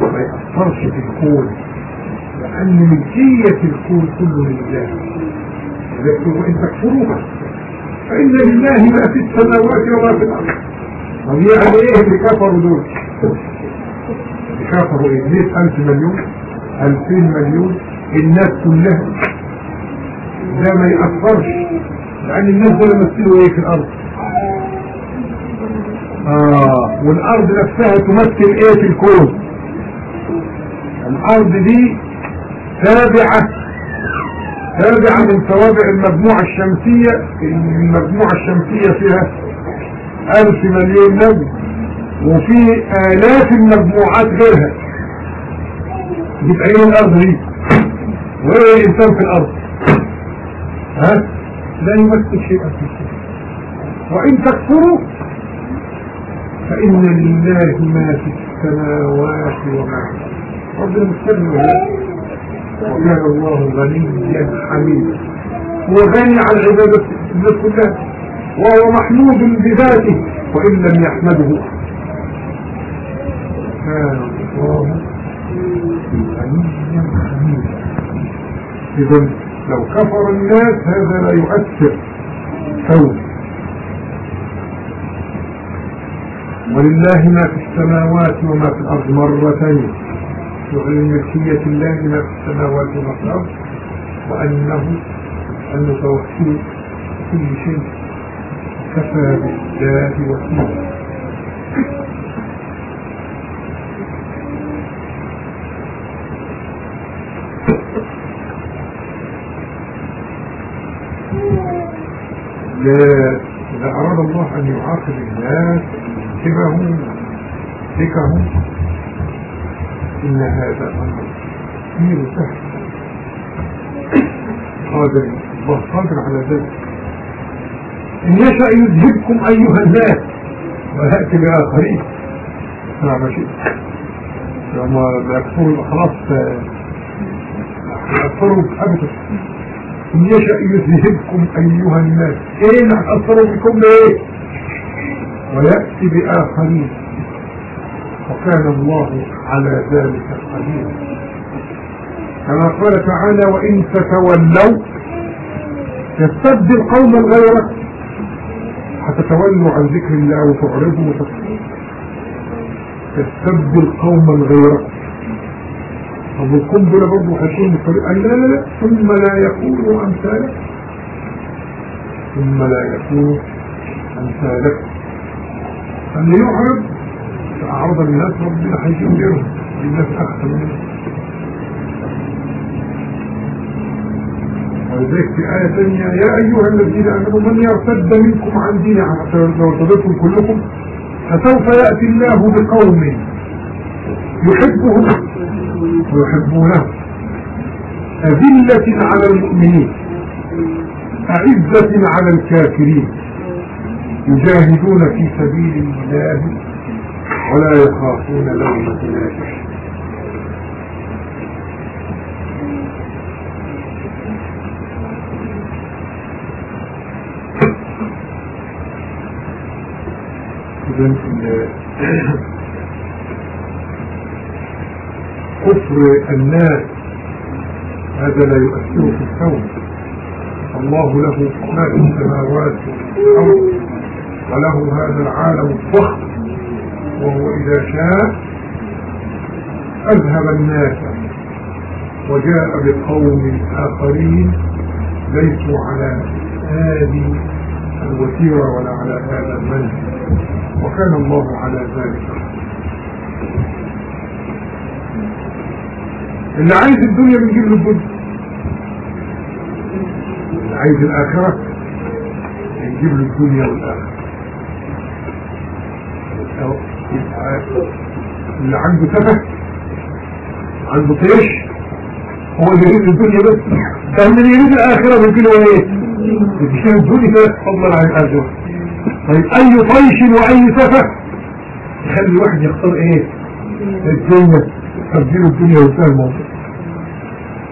ما يأثرش في الكون. لأن ملكية الكون كله لله. وإن تكفروها فإن لله ما في السماوات وما في الأرض. يعني إيه اللي كفروا دول كفروا إيه 100000 مليون 2000 مليون الناس كلها. ده ما يأثرش لأن الناس دول يمثلوا إيه في الأرض؟ آه والأرض نفسها تمثل إيه في الكون؟ الأرض دي تابعة تابعة من توابع المجموعة الشمسية المجموعة الشمسية فيها ألف مليون نبي وفي آلاف المجموعات غيرها. إيه الأرض دي. وايه الإنسان في الأرض. ها؟ لا يمثل شيئا في الشيء. وإن تكفروا فإن لله ما في السماوات وما في ربنا مستمر وكان الله غنيا حميدا. هو غني عن عبادة الناس كلها. وهو محمود بذاته وإن لم يحمده. إذا لو كفر الناس هذا لا يؤثر. كون ولله ما في السماوات وما في الأرض مرة ثانية وعلم ملكية الله ما في السماوات وما في الأرض. وأنه المتوكل كل شيء. كفى بالله وكيلا. إذا أراد الله أن يعاقب الناس ينتبههم ذكرهم إن هذا أمر كثير سهل قادر الله قادر على ذلك. يشاء يذهبكم أيها الناس. ويأتي بآخرين. نعم شيء لما يكفروا خلاص يكفروا أبدا. إن يشأ يذهبكم أيها الناس. إيه نحصروا بكم إيه؟ ويأتي بآخرين. وكان الله على ذلك قدير. كما قال تعالى وإن تتولوا يستبدل قوما غيرك. هتتولوا عن ذكر الله وتعرضوا وتكفروا يستبدل قوما غيركم طب القنبلة برضه هيكون بطريقة لا لا لا ثم لا يكونوا أمثالك. ثم لا يكونوا أمثالك. اللي يعرض فأعرض الناس ربنا هيجيب غيرهم الناس أحسن منه. ولذلك في آية ثانية يا أيها الذين آمنوا من يرتد منكم عن دينه لو ارتدتم كلكم فسوف يأتي الله بقوم يحبهم ويحبونه أذلة على المؤمنين أعزة على الكافرين. يجاهدون في سبيل الله ولا يخافون لومة لائم كفر الناس هذا لا يؤثر في الكون الله له ما في السماوات والأرض وله هذا العالم الضخم وهو إذا شاء أذهب الناس وجاء بقوم آخرين ليسوا على هذه الوتيرة ولا على هذا المنهج وكان الله على ذلك. اللي عايز الدنيا بنجيب له الدنيا اللي عايز الآخرة بنجيب له الدنيا والآخرة. اللي عنده سفه عنده طيش هو اللي يريد الدنيا بس. ده من يريد الآخرة بنجيب له إيه بتشتغل الدنيا فضلا عن الآخرة. طيب أي طيش وأي سفة؟ يخلي الواحد يختار إيه؟ الدنيا تبديل الدنيا وانتهى الموضوع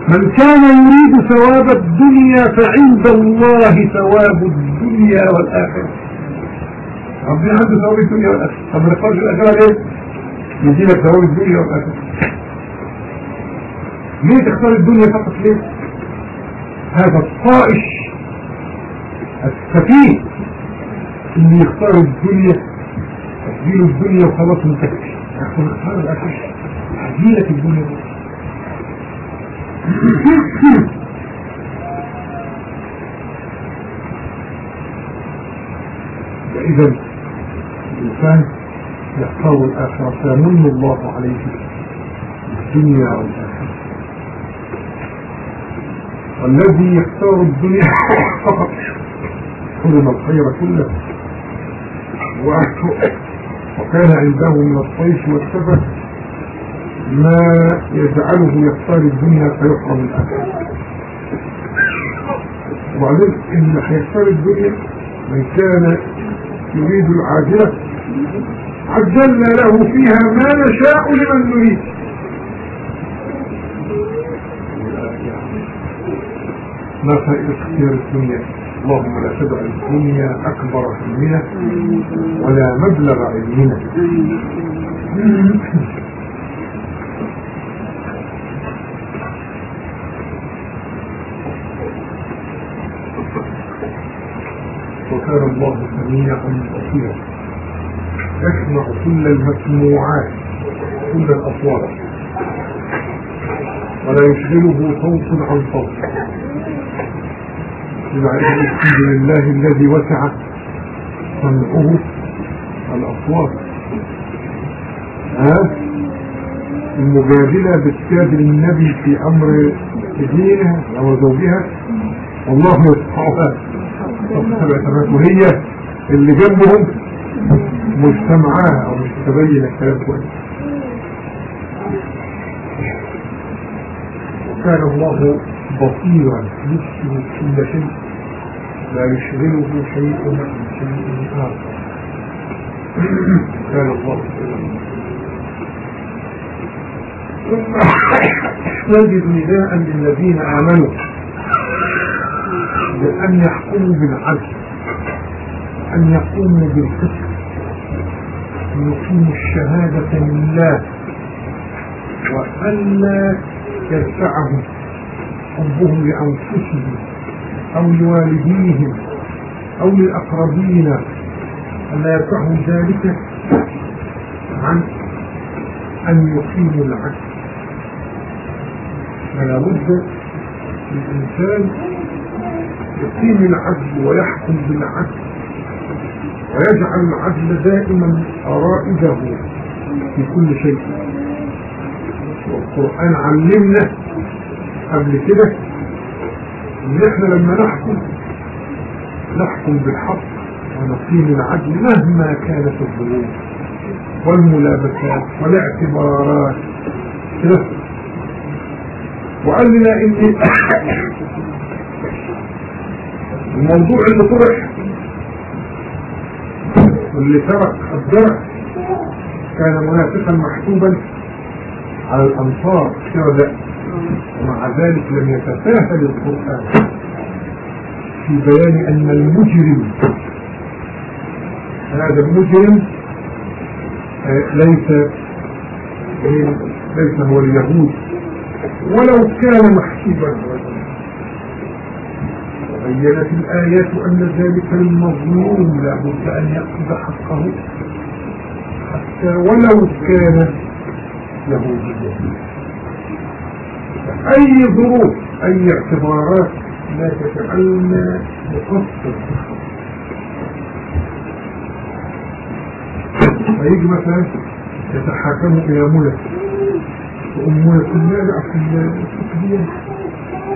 من كان يريد ثواب الدنيا فعند الله ثواب الدنيا والآخرة. ربنا عنده ثواب الدنيا والآخرة. طب ما نختارش الآخرة ليه؟ يدينا ثواب الدنيا والآخرة. ليه تختار الدنيا فقط ليه؟ هذا الطائش السفيه. اللي يختار الدنيا تديله الدنيا وخلاص انتهت ياخد اختار الآخر هديلك الدنيا. إذا الإنسان يختار الآخرة فيمن الله عليه الدنيا والآخرة. والذي يختار الدنيا فقط. حرم الخير كله. وكان عنده من الطيش والسفة ما يجعله يختار الدنيا فيحرم الآخرة وبعدين اللي هيختار الدنيا من كان يريد العاجلة عجلنا له فيها ما نشاء لمن نريد. ما فائدة اختيار الدنيا؟ اللهم لا تدع الدنيا أكبر همنا ولا مبلغ علمنا. وكان الله سميعا بصيرا. يسمع كل المسموعات كل الأصوات. ولا يشغله صوت عن صوت. الحمد لله الذي وسع سمعه الأصوات. ها؟ المجادلة بتجادل النبي في أمر دينها أو زوجها. والله يسمعها وهي اللي جنبهم مش سمعاها أو مش تبين الكلام كويس. وكان الله بصيرا يبصر كل شيء. لا يشغله شيء عن شيء آخر. كان الله ثم نجد نداء للذين آمنوا بأن يحكموا بالعدل أن يقوموا بالقسط يقيموا الشهادة لله وألا يدفعهم حبهم لأنفسهم. أو لوالديهم أو للأقربين ألا يدفعهم ذلك عن أن يقيموا العدل فلا بد للإنسان يقيم العدل ويحكم بالعدل ويجعل العدل دائما رائده في كل شيء. والقرآن علمنا قبل كده ان إحنا لما نحكم نحكم بالحق ونقيم العدل مهما كانت الظروف والملابسات والاعتبارات. كده وقال لنا ان الموضوع اللي طرح واللي ترك الدرع كان منافقا محسوبا على الأنصار. شهداء. ومع ذلك لم يتساهل القرآن في بيان أن المجرم هذا المجرم ليس ليس هو اليهود ولو كان محسوبا. وبينت الآيات أن ذلك المظلوم لا بد أن يأخذ حقه حتى ولو كان يهوديا. أي ظروف أي اعتبارات لا تجعلنا نقصر فيجي مثلا يتحاكموا إلى ملك وأمنا كلها لا في الفقهية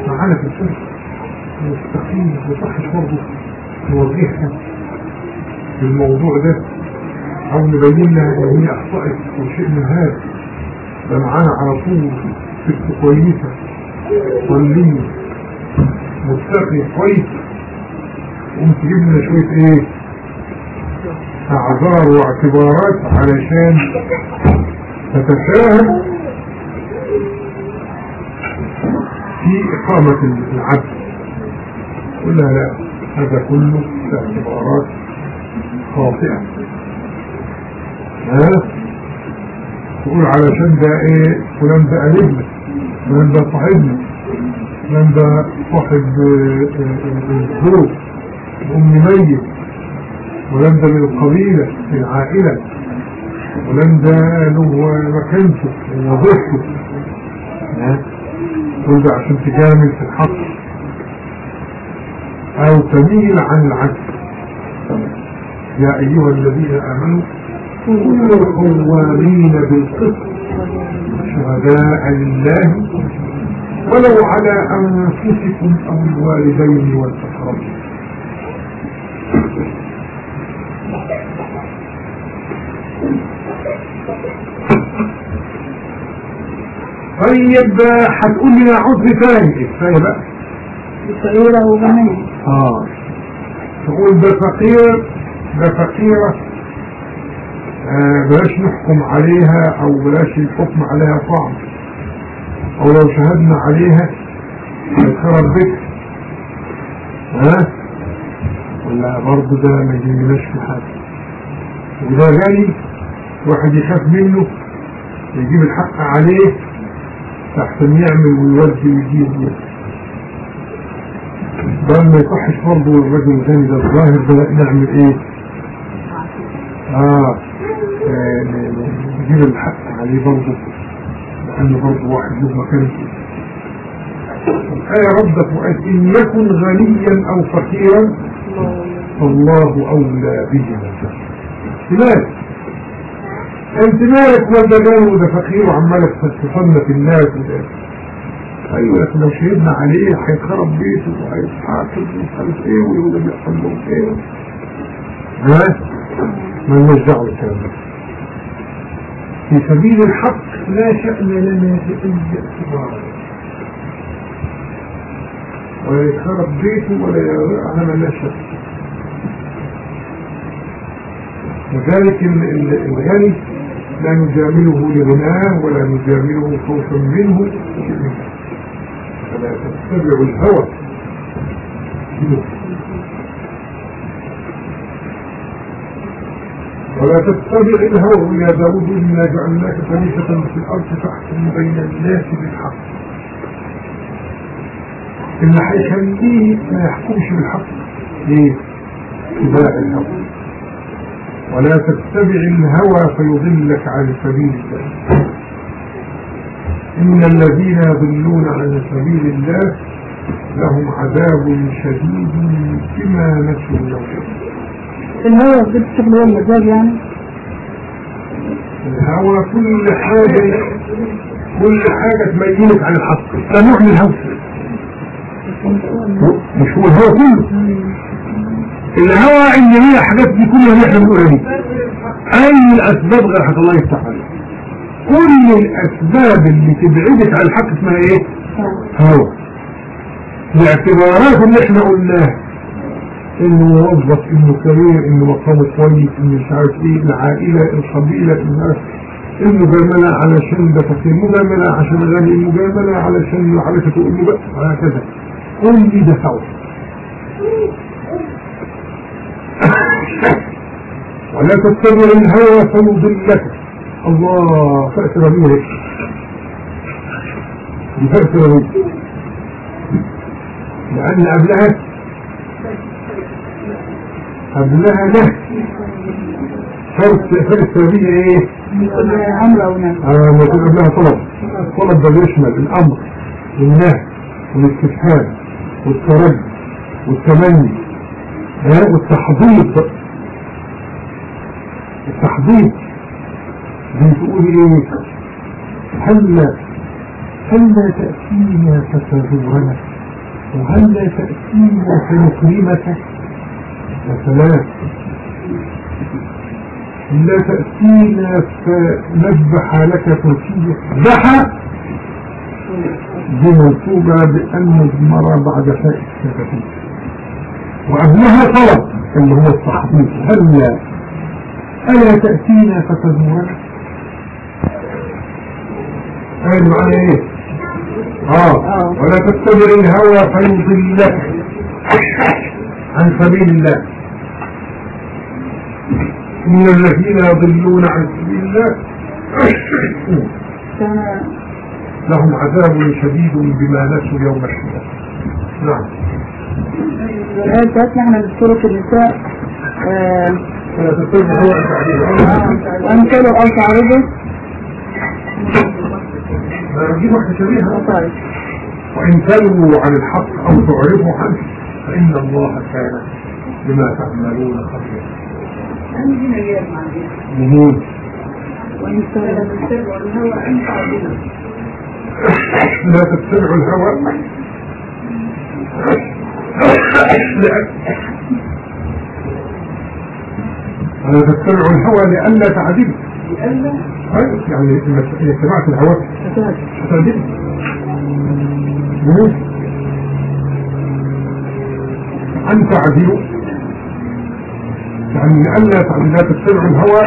معانا في الفقه مستقيم وصحش برضه. نوجهها الموضوع ده أو نبين لها إن هي أخطأت أو شيء من هذا. ده معانا على طول. ست كويسة. صلية متقي كويس. قوم تجيب لنا شوية إيه؟ أعذار واعتبارات علشان تتفاهم في إقامة العدل. قلنا لا هذا كله اعتبارات خاطئة. ها؟ تقول علشان ده إيه؟ فلان ده قريبنا فلان ده صاحبنا فلان ده صاحب الزوج ام ميت فلان ده من القبيلة من العائلة. فلان ده له مكانته ووظيفته تقول ده عشان تجامل في الحق. أو تميل عن العدل. يا أيها الذين آمنوا قوامين بالقسط شهداء لله. ولو على أنفسكم أو الوالدين والأقربين. طيب هتقول لي عذر ثاني إزاي بقى صغيرة وغنية آه. تقول ده فقير ده فقيرة. بلاش نحكم عليها أو بلاش الحكم عليها صعب أو لو شهدنا عليها هيتخرب بيتها ها؟ ولا برضه ده ما يجيبناش في حاجة. وده غني واحد يخاف منه يجيب الحق عليه تحت يعمل ويودي ويجيب. ده ما يصحش برضه الرجل الغني ده الظاهر ده نعمل إيه؟ آه. نجيب الحق عليه برضه لأنه برضه واحد له مكانته الآية ردت وقالت إن يكن غنيا أو فقيرا فالله أولى بهما لماذا؟ أنت مالك ولا غني وده فقير وعمالك تصنف الناس. وده أيوه لكن لو شهدنا عليه هيتخرب بيته وهيتحاكم ومش عارف إيه ويقول بيحصل له إيه. ها؟ ما لناش دعوه بالكلام ده. في سبيل الحق. لا شأن لنا في أي اعتبار. ولا يتخرب بيته ولا على ما لا شأن وذلك الغني لا نجامله لغناه ولا نجامله خوفا منه. فلا تتبعوا الهوى. ولا تتبع الهوى يا داود إنا جعلناك خليفة في الأرض تحكم بين الناس بالحق. هيخليه ما يحكمش بالحق. ليه؟ اتباع الهوى. ولا تتبع الهوى فيضلك عن سبيل الله. إن الذين يضلون عن سبيل الله لهم عذاب شديد بما نسوا يوم الهوى بجد شكله هو المزاج يعني؟ الهوى كل حاجة كل حاجة تميزك عن الحق. من الهوى مش هو الهوى كله. الهوى ان هي حاجات دي كلها اللي إحنا بنقولها دي. أي الأسباب غير حق الله يفتح عليها كل الأسباب اللي تبعدك عن الحق اسمها إيه؟ هوى. الاعتبارات اللي إحنا قلناها. إنه موظف إنه كبير إنه مقامه كويس إنه مش عارف إيه العائلة القبيلة المجاملة علشان ده فقير مجاملة عشان غني المجاملة علشان معرفته إنه بقى وهكذا كل ده سوا ولا تتبع الهوى فيضلك الله فأسر بيه هيك. بفأسر بيه لأن قبلها فرق السببية إيه؟ أمر أو نهي ما يكون قبلها طلب. الطلب ده بيشمل الأمر والنهي والاستفهام والترجي والتمني ها؟ والتحضيض التحضيض بتقول إيه؟ هلا هلا تأتينا فتزورنا وهلا تأتينا فنكرمك سلام لا تأتينا فنذبح لك تركيا ذبح دي منصوبة بأن مضمرة بعد فاء السببية وقبلها طلب اللي هو التحضيض هلا ألا تأتينا فتزورنا قال معنا إيه؟ آه. ولا تتبع الهوى فيضلك عن سبيل الله. إن الذين يضلون عن سبيل الله لهم عذاب شديد بما نسوا يوم الحساب. نعم. الآية بتاعتنا إحنا بنذكره في النساء الهوى آه، أو تعرضوا؟ نجيب واحدة شبيهة وإن تلووا عن الحق أو تعرضوا عنه فإن الله كان بما تعملون خبيرا. الهوى لا تتبعوا الهوى. لا تتبعوا الهوى لئلا تعدلوا. يعني إذا اتبعت الهوى هتعدلوا أن تعدلوا. يعني لئلا تعدلوا لا تتبعوا الهوى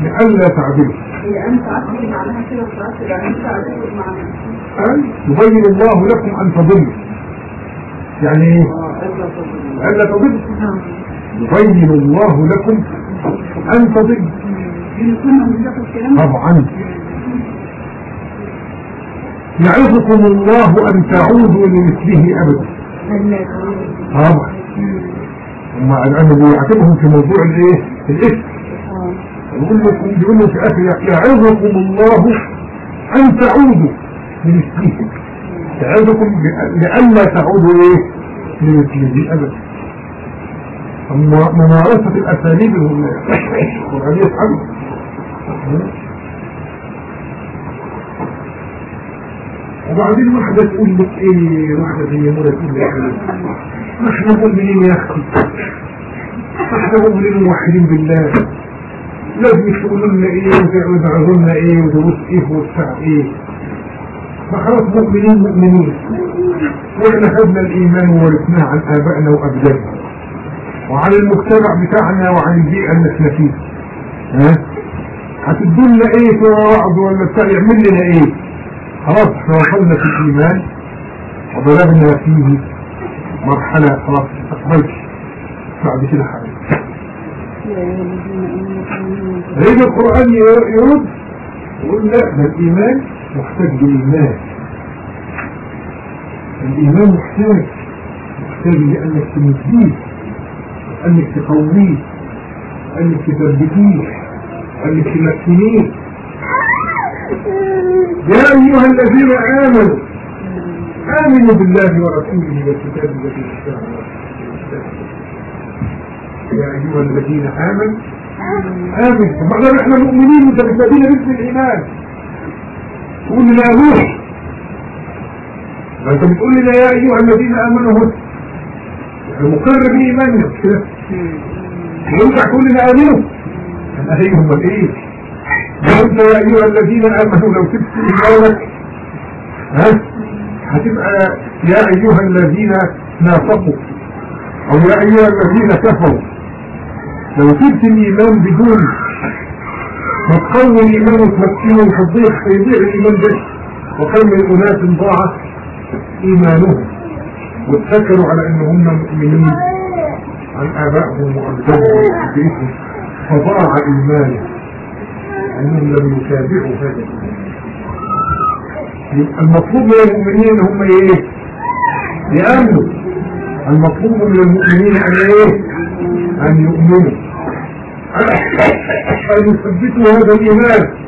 لئلا تعدلوا هي أن تعرضوا معناها كده يعني معناها يبين الله لكم أن تضلوا. يعني؟ ألا تضلوا. يبين الله لكم أن الكلام طبعا. يعظكم الله أن تعودوا لمثله أبدا. طبعا. هم الآن بيعتبرهم في موضوع الإيه؟ الاسم يقول لكم بيقول له في آخر يعظكم الله أن تعودوا لمثله. يعظكم لئلا تعودوا إيه؟ لمثله أبدا. أما ممارسة الأساليب القرآنية حمد وبعدين واحدة تقول لك إيه؟ واحدة زي مرة تقول لك إيه؟ إحنا مؤمنين يا ما إحنا مؤمنين موحدين بالله. لازم تقولوا لنا إيه وتعرضوا لنا إيه ودروس إيه. وبتاع إيه فخلاص مؤمنين مؤمنين. وإحنا خدنا الإيمان وورثناه عن آبائنا وأجدادنا. وعن المجتمع بتاعنا وعن البيئة اللي إحنا فيها. ها؟ هتدلنا إيه في وعد ولا بتاع؟ يعمل لنا إيه؟ خلاص إحنا وصلنا في الإيمان وبلغنا فيه مرحلة خلاص استقبلت بعد كده حاجة. لأن القرآن يرد يقول لا ده الإيمان محتاج لإيمان. الإيمان محتاج محتاج لأنك تنزيه أنك تقويه أنك تثبتيه أنك تمكنيه. يا أيها الذين آمنوا آمنوا بالله ورسوله والكتاب الذي اشتهى يا أيها الذين آمنوا آمن طب إحنا مؤمنين بتنادينا باسم الإيمان. تقول لنا روح ما انت بتقول لنا يا أيها الذين آمنوا هو. يعني مقر بإيماننا كده. وانت تقول لنا آمنوا أنا هيهم الإيه يا أيها الذين آمنوا لو سبت إيمانك ها؟ هتبقى يا أيها الذين نافقوا أو يا أيها الذين كفروا. لو سبت الإيمان بدون ما تقوي الإيمان وتمكنه وتضيع هيضيع الإيمان ده وكم من أناس ضاع إيمانهم. واتذكروا على أن هم مؤمنين. عن آبائهم وأجدادهم وأبيهم فضاع إيمانهم. أنهم لم يتابعوا هذا الإيمان. المطلوب من المؤمنين هم إيه؟ يأمنوا المطلوب من المؤمنين أن إيه؟ أن يؤمنوا. أن يثبتوا هذا الإيمان.